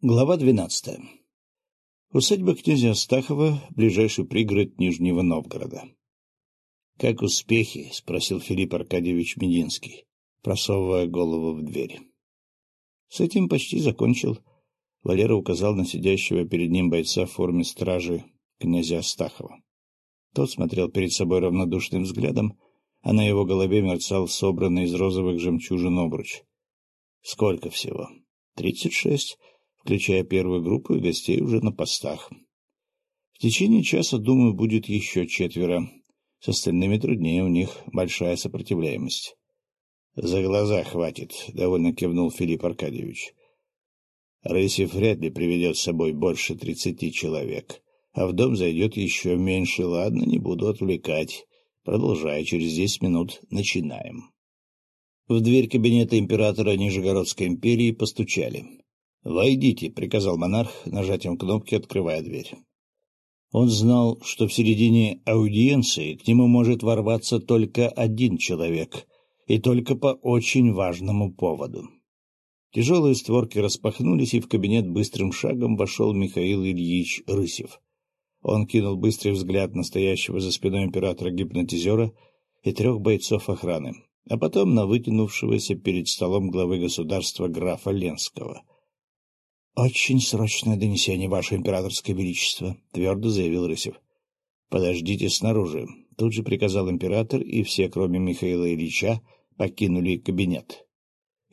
Глава двенадцатая. Усадьба князя Астахова, ближайший пригород Нижнего Новгорода. — Как успехи? — спросил Филипп Аркадьевич Мединский, просовывая голову в дверь. С этим почти закончил. Валера указал на сидящего перед ним бойца в форме стражи князя Астахова. Тот смотрел перед собой равнодушным взглядом, а на его голове мерцал собранный из розовых жемчужин обруч. — Сколько всего? — Тридцать шесть включая первую группу и гостей уже на постах. В течение часа, думаю, будет еще четверо. С остальными труднее, у них большая сопротивляемость. — За глаза хватит, — довольно кивнул Филипп Аркадьевич. — Рысев вряд ли приведет с собой больше тридцати человек, а в дом зайдет еще меньше. Ладно, не буду отвлекать. Продолжай, через десять минут начинаем. В дверь кабинета императора Нижегородской империи постучали. «Войдите», — приказал монарх, нажатием кнопки открывая дверь. Он знал, что в середине аудиенции к нему может ворваться только один человек, и только по очень важному поводу. Тяжелые створки распахнулись, и в кабинет быстрым шагом вошел Михаил Ильич Рысев. Он кинул быстрый взгляд настоящего за спиной императора гипнотизера и трех бойцов охраны, а потом на вытянувшегося перед столом главы государства графа Ленского —— Очень срочное донесение, Ваше Императорское Величество, — твердо заявил Рысев. — Подождите снаружи, — тут же приказал император, и все, кроме Михаила Ильича, покинули кабинет.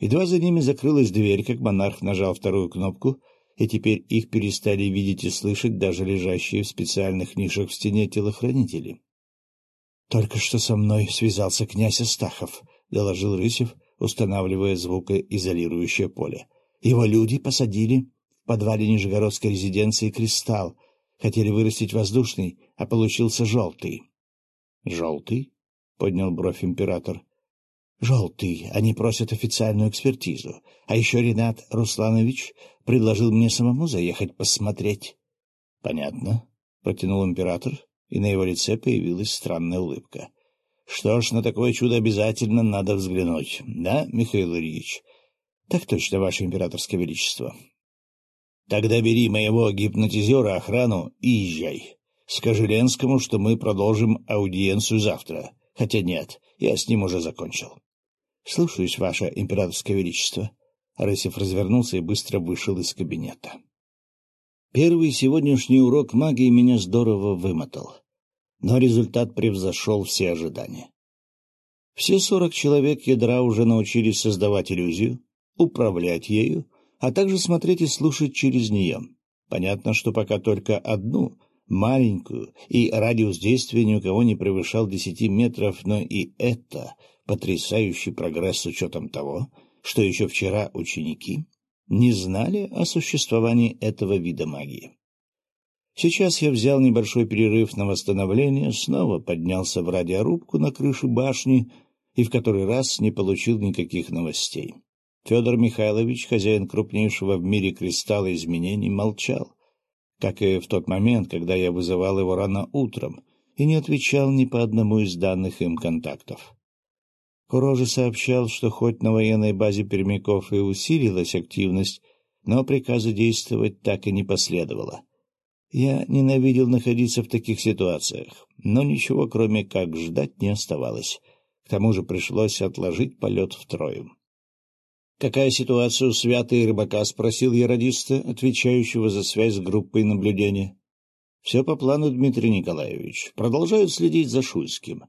Едва за ними закрылась дверь, как монарх нажал вторую кнопку, и теперь их перестали видеть и слышать даже лежащие в специальных нишах в стене телохранители. — Только что со мной связался князь Астахов, — доложил Рысев, устанавливая звукоизолирующее поле. — Его люди посадили подвале Нижегородской резиденции «Кристалл». Хотели вырастить воздушный, а получился желтый. — Желтый? — поднял бровь император. — Желтый. Они просят официальную экспертизу. А еще Ренат Русланович предложил мне самому заехать посмотреть. — Понятно, — протянул император, и на его лице появилась странная улыбка. — Что ж, на такое чудо обязательно надо взглянуть. Да, Михаил Ильич? — Так точно, Ваше Императорское Величество. Тогда бери моего гипнотизера, охрану и езжай. Скажи Ленскому, что мы продолжим аудиенцию завтра. Хотя нет, я с ним уже закончил. — Слушаюсь, Ваше Императорское Величество. Рысев развернулся и быстро вышел из кабинета. Первый сегодняшний урок магии меня здорово вымотал, но результат превзошел все ожидания. Все сорок человек ядра уже научились создавать иллюзию, управлять ею, а также смотреть и слушать через нее. Понятно, что пока только одну, маленькую, и радиус действия ни у кого не превышал десяти метров, но и это потрясающий прогресс с учетом того, что еще вчера ученики не знали о существовании этого вида магии. Сейчас я взял небольшой перерыв на восстановление, снова поднялся в радиорубку на крыше башни и в который раз не получил никаких новостей. Федор Михайлович, хозяин крупнейшего в мире кристалла изменений, молчал, как и в тот момент, когда я вызывал его рано утром, и не отвечал ни по одному из данных им контактов. Курожи сообщал, что хоть на военной базе пермяков и усилилась активность, но приказа действовать так и не последовало. Я ненавидел находиться в таких ситуациях, но ничего, кроме как ждать, не оставалось. К тому же пришлось отложить полет втрое. — Какая ситуация у Свята и Рыбака? — спросил я радиста, отвечающего за связь с группой наблюдения. — Все по плану, Дмитрий Николаевич. Продолжают следить за Шуйским.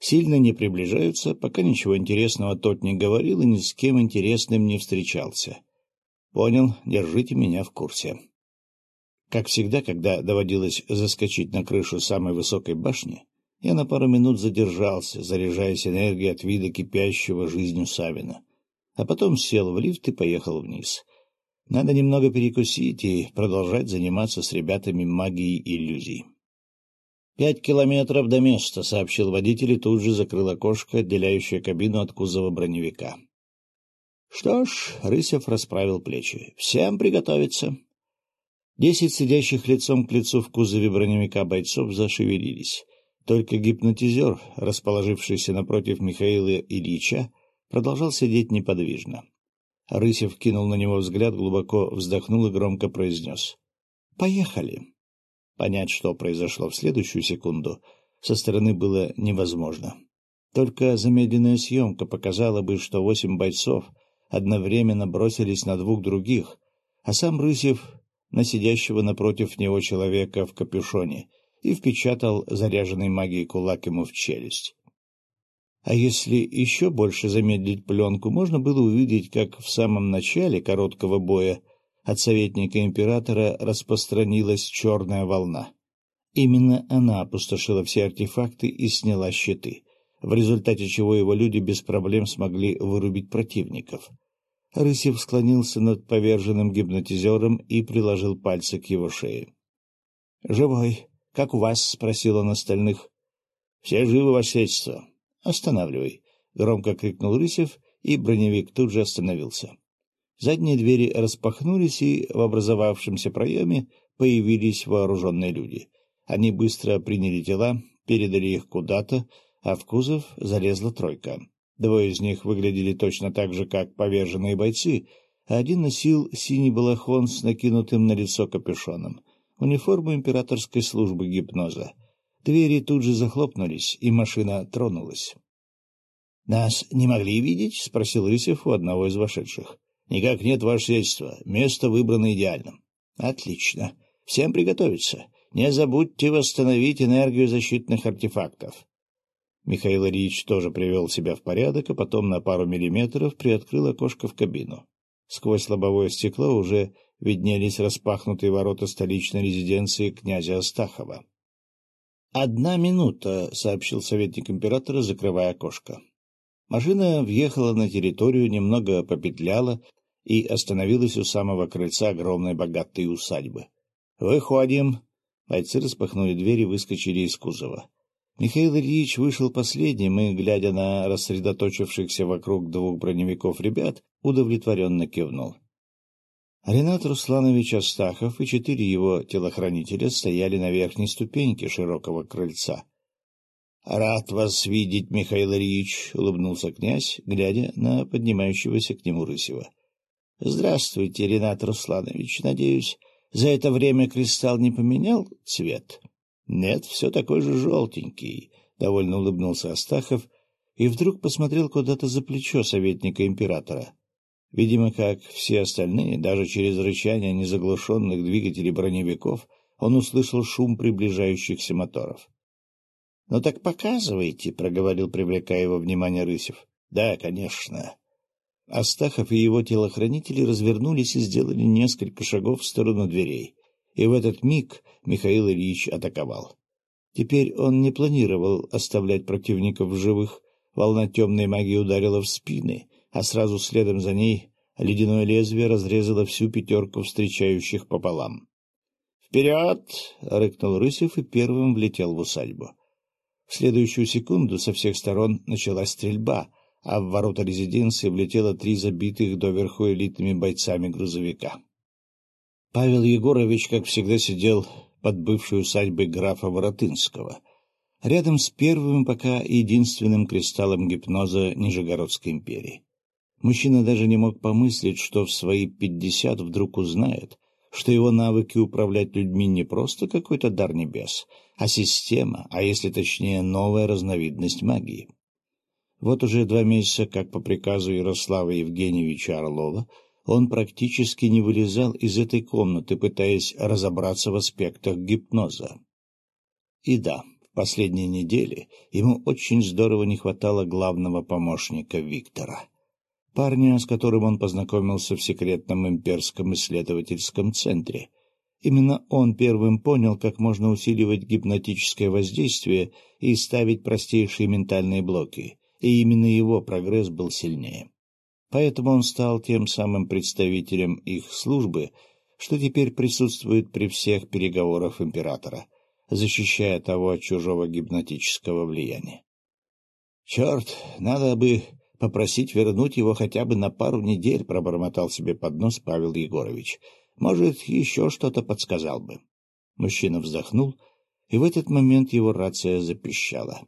Сильно не приближаются, пока ничего интересного тот не говорил и ни с кем интересным не встречался. — Понял, держите меня в курсе. Как всегда, когда доводилось заскочить на крышу самой высокой башни, я на пару минут задержался, заряжаясь энергией от вида кипящего жизнью Савина — а потом сел в лифт и поехал вниз. Надо немного перекусить и продолжать заниматься с ребятами магией иллюзий. «Пять километров до места», — сообщил водитель и тут же закрыл окошко, отделяющее кабину от кузова броневика. «Что ж», — Рысев расправил плечи, — «всем приготовиться». Десять сидящих лицом к лицу в кузове броневика бойцов зашевелились. Только гипнотизер, расположившийся напротив Михаила Ильича, продолжал сидеть неподвижно. Рысев кинул на него взгляд, глубоко вздохнул и громко произнес. — Поехали. Понять, что произошло в следующую секунду, со стороны было невозможно. Только замедленная съемка показала бы, что восемь бойцов одновременно бросились на двух других, а сам Рысев на сидящего напротив него человека в капюшоне и впечатал заряженный магией кулак ему в челюсть. А если еще больше замедлить пленку, можно было увидеть, как в самом начале короткого боя от советника императора распространилась черная волна. Именно она опустошила все артефакты и сняла щиты, в результате чего его люди без проблем смогли вырубить противников. Рысев склонился над поверженным гипнотизером и приложил пальцы к его шее. — Живой. Как у вас? — спросил он остальных. — Все живы, ваше сельство. — Останавливай. — громко крикнул Рысев, и броневик тут же остановился. Задние двери распахнулись, и в образовавшемся проеме появились вооруженные люди. Они быстро приняли тела, передали их куда-то, а в кузов залезла тройка. Двое из них выглядели точно так же, как поверженные бойцы, а один носил синий балахон с накинутым на лицо капюшоном, униформу императорской службы гипноза. Двери тут же захлопнулись, и машина тронулась. — Нас не могли видеть? — спросил Рысев у одного из вошедших. — Никак нет, ваше сельство. Место выбрано идеально. — Отлично. Всем приготовиться. Не забудьте восстановить энергию защитных артефактов. Михаил Ильич тоже привел себя в порядок, а потом на пару миллиметров приоткрыл окошко в кабину. Сквозь лобовое стекло уже виднелись распахнутые ворота столичной резиденции князя Астахова. — Одна минута, — сообщил советник императора, закрывая окошко. Машина въехала на территорию, немного попетляла и остановилась у самого крыльца огромной богатой усадьбы. — Выходим. Бойцы распахнули дверь и выскочили из кузова. Михаил Ильич вышел последним и, глядя на рассредоточившихся вокруг двух броневиков ребят, удовлетворенно кивнул. Ренат Русланович Астахов и четыре его телохранителя стояли на верхней ступеньке широкого крыльца. — Рад вас видеть, Михаил Ильич, — улыбнулся князь, глядя на поднимающегося к нему Рысева. — Здравствуйте, Ренат Русланович. Надеюсь, за это время кристалл не поменял цвет? —— Нет, все такой же желтенький, — довольно улыбнулся Астахов и вдруг посмотрел куда-то за плечо советника императора. Видимо, как все остальные, даже через рычание незаглушенных двигателей броневиков, он услышал шум приближающихся моторов. — Ну так показывайте, — проговорил, привлекая его внимание Рысев. — Да, конечно. Астахов и его телохранители развернулись и сделали несколько шагов в сторону дверей. И в этот миг Михаил Ильич атаковал. Теперь он не планировал оставлять противников в живых. Волна темной магии ударила в спины, а сразу следом за ней ледяное лезвие разрезало всю пятерку встречающих пополам. «Вперед!» — рыкнул Рысев и первым влетел в усадьбу. В следующую секунду со всех сторон началась стрельба, а в ворота резиденции влетело три забитых доверху элитными бойцами грузовика. Павел Егорович, как всегда, сидел под бывшей усадьбой графа Воротынского, рядом с первым пока единственным кристаллом гипноза Нижегородской империи. Мужчина даже не мог помыслить, что в свои пятьдесят вдруг узнает, что его навыки управлять людьми не просто какой-то дар небес, а система, а если точнее новая разновидность магии. Вот уже два месяца, как по приказу Ярослава Евгеньевича Орлова, он практически не вылезал из этой комнаты, пытаясь разобраться в аспектах гипноза. И да, в последние недели ему очень здорово не хватало главного помощника Виктора, парня, с которым он познакомился в секретном имперском исследовательском центре. Именно он первым понял, как можно усиливать гипнотическое воздействие и ставить простейшие ментальные блоки, и именно его прогресс был сильнее. Поэтому он стал тем самым представителем их службы, что теперь присутствует при всех переговорах императора, защищая того от чужого гипнотического влияния. — Черт, надо бы попросить вернуть его хотя бы на пару недель, — пробормотал себе под нос Павел Егорович. — Может, еще что-то подсказал бы. Мужчина вздохнул, и в этот момент его рация запищала.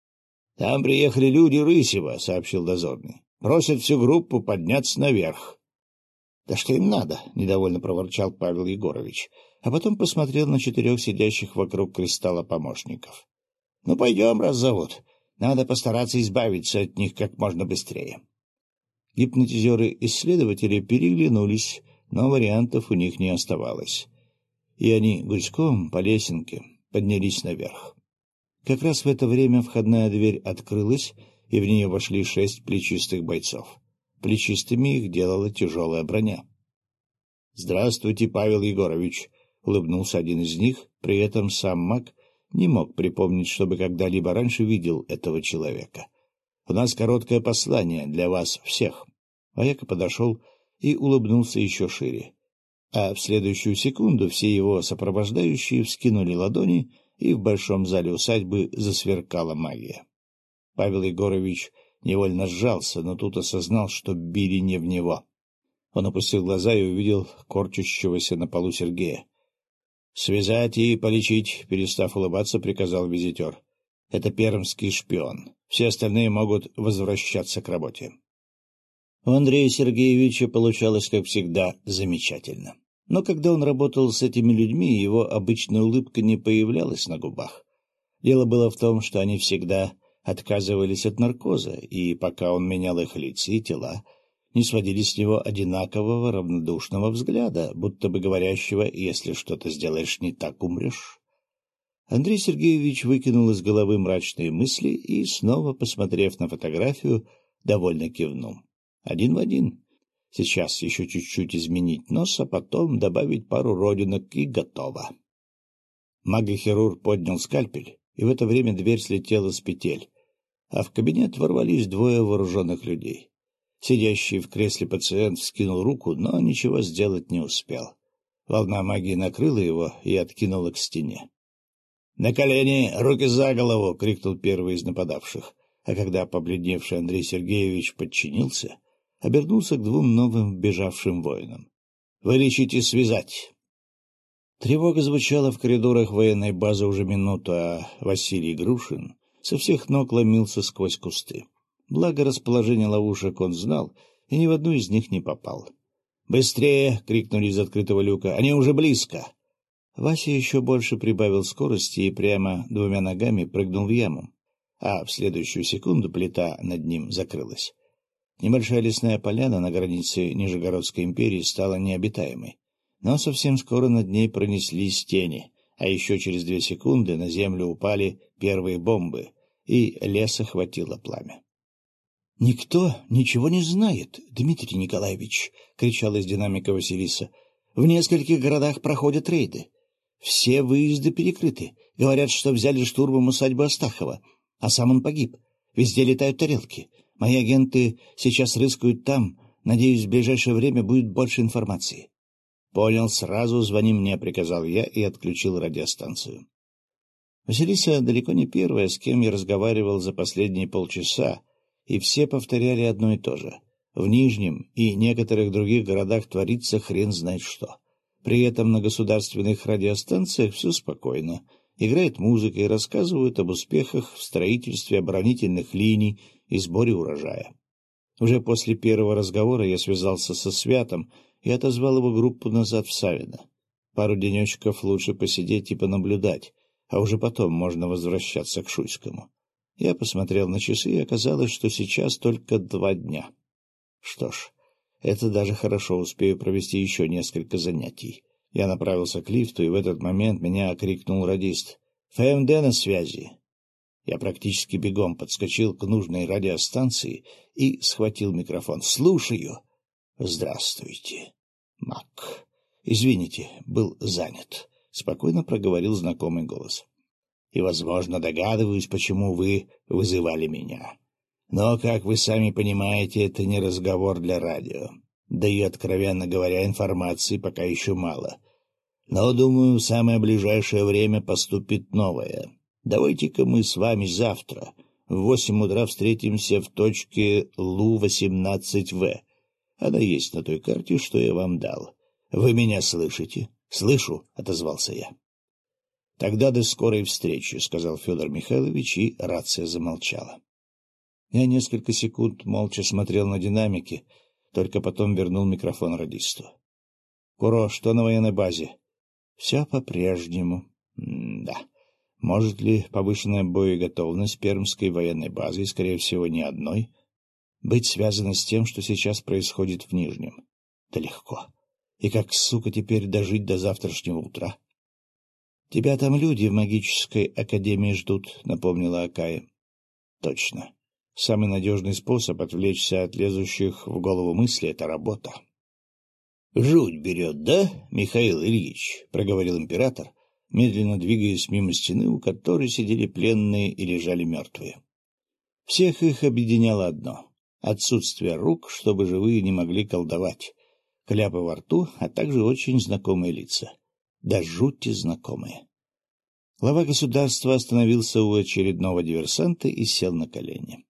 — Там приехали люди Рысева, — сообщил дозорный. Просят всю группу подняться наверх. — Да что им надо? — недовольно проворчал Павел Егорович, а потом посмотрел на четырех сидящих вокруг кристалла помощников. — Ну, пойдем, раз зовут. Надо постараться избавиться от них как можно быстрее. Гипнотизеры-исследователи переглянулись, но вариантов у них не оставалось. И они гуськом по лесенке поднялись наверх. Как раз в это время входная дверь открылась, и в нее вошли шесть плечистых бойцов. Плечистыми их делала тяжелая броня. — Здравствуйте, Павел Егорович! — улыбнулся один из них, при этом сам маг не мог припомнить, чтобы когда-либо раньше видел этого человека. — У нас короткое послание для вас всех. Вояка подошел и улыбнулся еще шире. А в следующую секунду все его сопровождающие вскинули ладони, и в большом зале усадьбы засверкала магия. Павел Егорович невольно сжался, но тут осознал, что били не в него. Он опустил глаза и увидел корчащегося на полу Сергея. — Связать и полечить, — перестав улыбаться, приказал визитер. — Это пермский шпион. Все остальные могут возвращаться к работе. У Андрея Сергеевича получалось, как всегда, замечательно. Но когда он работал с этими людьми, его обычная улыбка не появлялась на губах. Дело было в том, что они всегда отказывались от наркоза, и пока он менял их лица и тела, не сводили с него одинакового равнодушного взгляда, будто бы говорящего «если что-то сделаешь не так, умрешь». Андрей Сергеевич выкинул из головы мрачные мысли и, снова посмотрев на фотографию, довольно кивнул. Один в один. Сейчас еще чуть-чуть изменить нос, а потом добавить пару родинок и готово. Магохирург поднял скальпель, и в это время дверь слетела с петель, а в кабинет ворвались двое вооруженных людей. Сидящий в кресле пациент вскинул руку, но ничего сделать не успел. Волна магии накрыла его и откинула к стене. — На колени, руки за голову! — крикнул первый из нападавших. А когда побледневший Андрей Сергеевич подчинился, обернулся к двум новым бежавшим воинам. — Вылечить и связать! Тревога звучала в коридорах военной базы уже минуту, а Василий Грушин со всех ног ломился сквозь кусты. Благо расположение ловушек он знал, и ни в одну из них не попал. «Быстрее!» — крикнули из открытого люка. «Они уже близко!» Вася еще больше прибавил скорости и прямо двумя ногами прыгнул в яму, а в следующую секунду плита над ним закрылась. Небольшая лесная поляна на границе Нижегородской империи стала необитаемой, но совсем скоро над ней пронеслись тени, а еще через две секунды на землю упали первые бомбы, и лес охватило пламя. — Никто ничего не знает, Дмитрий Николаевич, — кричала из динамика Василиса. — В нескольких городах проходят рейды. Все выезды перекрыты. Говорят, что взяли штурмом усадьбу Астахова, а сам он погиб. Везде летают тарелки. Мои агенты сейчас рыскают там. Надеюсь, в ближайшее время будет больше информации. — Понял, сразу звони мне, — приказал я и отключил радиостанцию. Василиса далеко не первая, с кем я разговаривал за последние полчаса, и все повторяли одно и то же. В Нижнем и некоторых других городах творится хрен знает что. При этом на государственных радиостанциях все спокойно. Играет музыка и рассказывают об успехах в строительстве оборонительных линий и сборе урожая. Уже после первого разговора я связался со Святом и отозвал его группу назад в Савино. Пару денечков лучше посидеть и понаблюдать, а уже потом можно возвращаться к Шуйскому. Я посмотрел на часы, и оказалось, что сейчас только два дня. Что ж, это даже хорошо, успею провести еще несколько занятий. Я направился к лифту, и в этот момент меня окрикнул радист. «ФМД на связи!» Я практически бегом подскочил к нужной радиостанции и схватил микрофон. «Слушаю!» «Здравствуйте, Мак. Извините, был занят», — спокойно проговорил знакомый голос. «И, возможно, догадываюсь, почему вы вызывали меня. Но, как вы сами понимаете, это не разговор для радио. Да и, откровенно говоря, информации пока еще мало. Но, думаю, в самое ближайшее время поступит новое. Давайте-ка мы с вами завтра в восемь утра встретимся в точке Лу-18В. Она есть на той карте, что я вам дал. Вы меня слышите? — Слышу, — отозвался я. — Тогда до скорой встречи, — сказал Федор Михайлович, и рация замолчала. Я несколько секунд молча смотрел на динамики, только потом вернул микрофон радисту. — Куро, что на военной базе? — Все по-прежнему. — Да. Может ли повышенная боеготовность Пермской военной базы, скорее всего, не одной, быть связана с тем, что сейчас происходит в Нижнем? Да легко. И как, сука, теперь дожить до завтрашнего утра? — Тебя там люди в магической академии ждут, — напомнила Акая. — Точно. Самый надежный способ отвлечься от лезущих в голову мысли — это работа. — Жуть берет, да, Михаил Ильич? — проговорил император, медленно двигаясь мимо стены, у которой сидели пленные и лежали мертвые. Всех их объединяло одно — отсутствие рук, чтобы живые не могли колдовать, кляпы во рту, а также очень знакомые лица. Да жути знакомые. Глава государства остановился у очередного диверсанта и сел на колени.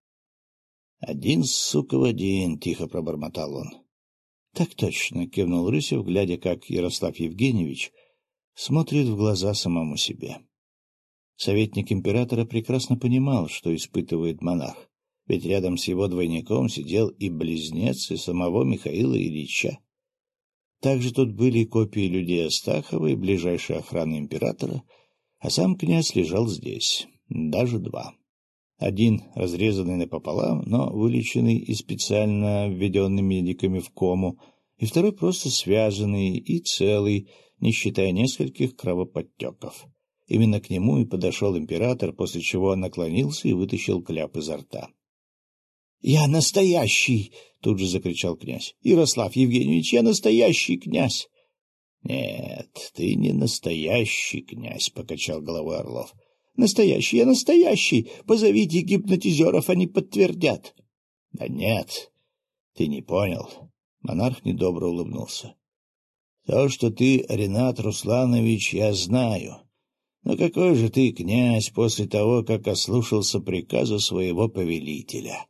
— Один, сука, в один, — тихо пробормотал он. — Так точно, — кивнул Рысев, глядя, как Ярослав Евгеньевич смотрит в глаза самому себе. Советник императора прекрасно понимал, что испытывает монарх, ведь рядом с его двойником сидел и близнец, и самого Михаила Ильича. Также тут были копии людей Астахова и ближайшей охраны императора, а сам князь лежал здесь, даже два. Один разрезанный напополам, но вылеченный и специально введенный медиками в кому, и второй просто связанный и целый, не считая нескольких кровоподтеков. Именно к нему и подошел император, после чего он наклонился и вытащил кляп изо рта. — Я настоящий! — тут же закричал князь. — Ярослав Евгеньевич, я настоящий князь! — Нет, ты не настоящий князь, — покачал головой Орлов. — Настоящий, я настоящий! Позовите гипнотизеров, они подтвердят. — Да нет, ты не понял. Монарх недобро улыбнулся. — То, что ты, Ренат Русланович, я знаю. Но какой же ты князь после того, как ослушался приказа своего повелителя?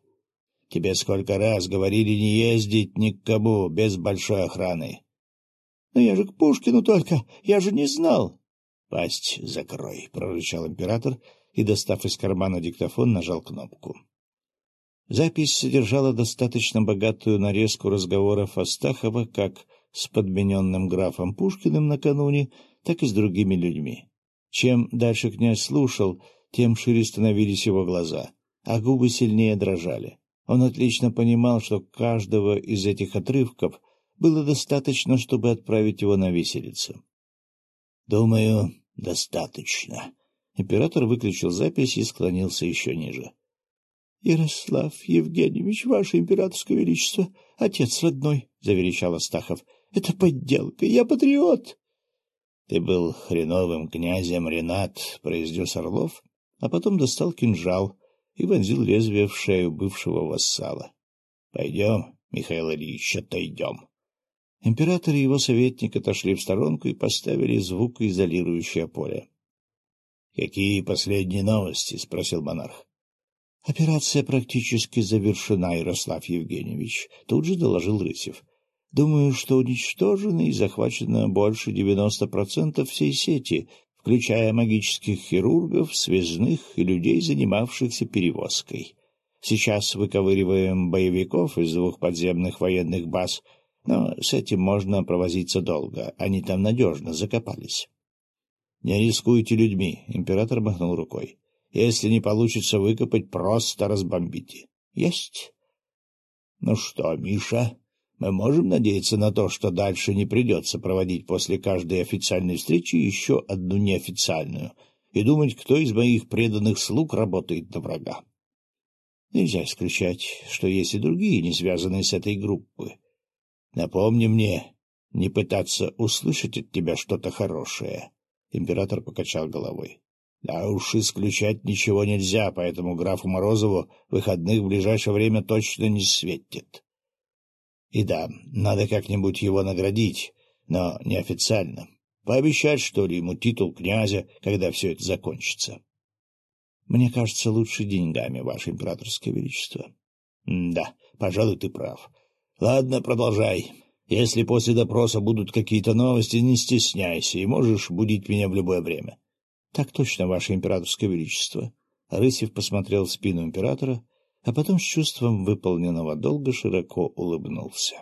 Тебе сколько раз говорили не ездить ни к кому без большой охраны. — Но я же к Пушкину только, я же не знал. — Пасть закрой, — прорычал император и, достав из кармана диктофон, нажал кнопку. Запись содержала достаточно богатую нарезку разговоров Астахова как с подмененным графом Пушкиным накануне, так и с другими людьми. Чем дальше князь слушал, тем шире становились его глаза, а губы сильнее дрожали. Он отлично понимал, что каждого из этих отрывков было достаточно, чтобы отправить его на виселицу. — Думаю, достаточно. Император выключил запись и склонился еще ниже. — Ярослав Евгеньевич, ваше императорское величество, отец родной, — заверещал Астахов. — Это подделка, я патриот. — Ты был хреновым князем, Ренат, — произнес Орлов, а потом достал кинжал и вонзил лезвие в шею бывшего вассала. — Пойдем, Михаил Ильич, отойдем. Император и его советник отошли в сторонку и поставили звукоизолирующее поле. — Какие последние новости? — спросил монарх. — Операция практически завершена, Ярослав Евгеньевич, — тут же доложил Рысев. — Думаю, что уничтожено и захвачено больше девяносто процентов всей сети, включая магических хирургов, связных и людей, занимавшихся перевозкой. Сейчас выковыриваем боевиков из двух подземных военных баз — но с этим можно провозиться долго, они там надежно закопались. — Не рискуйте людьми, — император махнул рукой. — Если не получится выкопать, просто разбомбите. — Есть. — Ну что, Миша, мы можем надеяться на то, что дальше не придется проводить после каждой официальной встречи еще одну неофициальную и думать, кто из моих преданных слуг работает на врага. Нельзя исключать, что есть и другие, не связанные с этой группой. Напомни мне не пытаться услышать от тебя что-то хорошее. Император покачал головой. Да уж исключать ничего нельзя, поэтому графу Морозову выходных в ближайшее время точно не светит. И да, надо как-нибудь его наградить, но неофициально. Пообещать, что ли, ему титул князя, когда все это закончится. Мне кажется, лучше деньгами, ваше императорское величество. Да, пожалуй, ты прав. Ладно, продолжай. Если после допроса будут какие-то новости, не стесняйся и можешь будить меня в любое время. — Так точно, ваше императорское величество. Рысев посмотрел в спину императора, а потом с чувством выполненного долга широко улыбнулся.